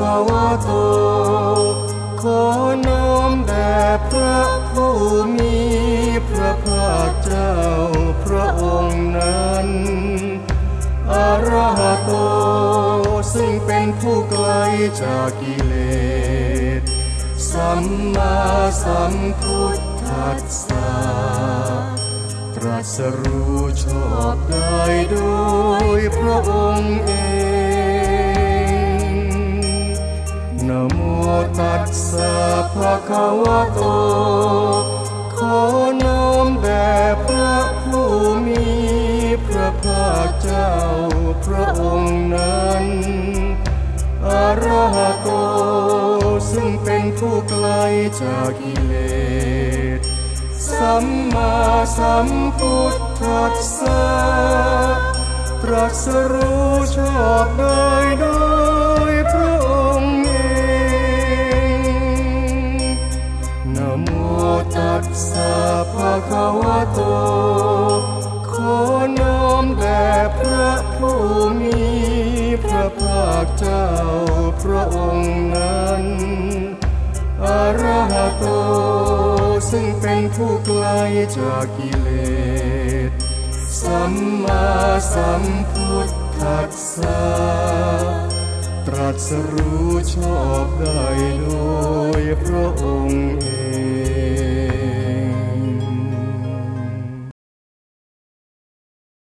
คะวะโต ขอน้อมแด่พระผู้มีพระภาคเจ้าพระองค์นั้นอรหะโต ซึ่งเป็นผู้ไกลจากกิเลส สัมมาสัมพุทธัสสะตรัสรู้ชอบได้โดยพระองค์เอง โมตัสสะภะคะวะโต ขอน้อมแด่พระผู้มีพระภาคเจ้าพระองค์นั้นอะรหโต ซึ่งเป็นผู้ไกลจากกิเลส สัมมาสัมพุทธัสสะตรัสรู้ชอบได้ ภะคะวะโต ขอน้อมแด่พระผู้มีพระภาคเจ้าพระองค์นั้นอะระหโต ซึ่งเป็นผู้ไกลจากกิเลส สัมมาสัมพุทธัสสะตรัสรู้ชอบได้โดยพระองค์